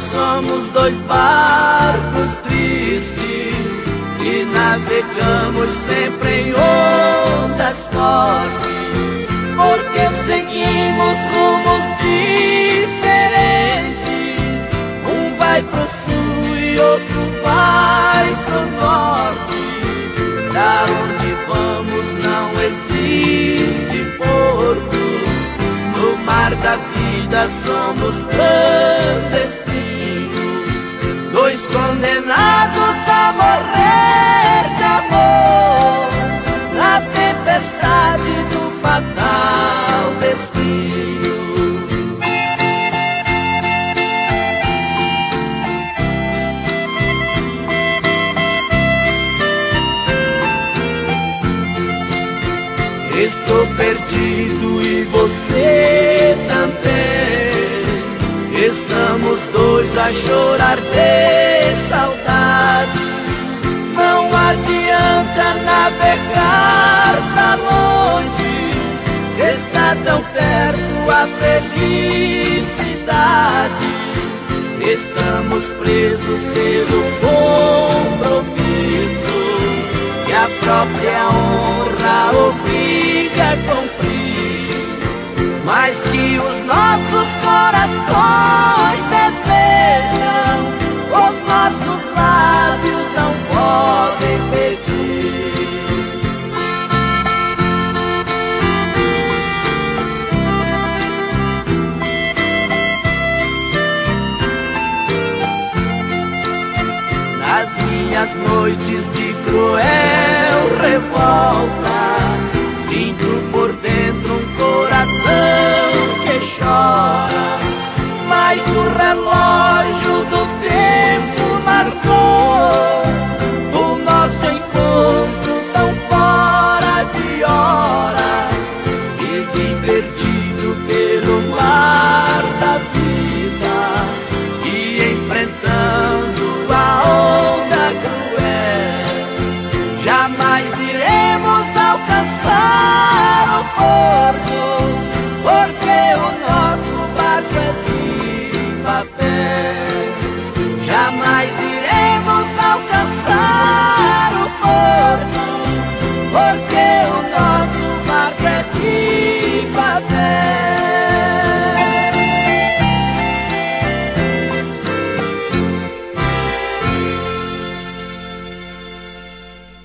somos dois barcos tristes e navegamos sempre em ondas fortes, porque seguimos vida somos clandestinos, dois condenados a morrer de amor na tempestade do fatal destino. Estou perdido e você. Estamos dois a chorar de saudade. Não adianta navegar pra longe. Se está tão perto a felicidade. Estamos presos pelo compromisso que a própria honra obriga a cumprir, mas que os nossos corações desejam, os nossos lábios não podem pedir. Nas minhas noites de cruel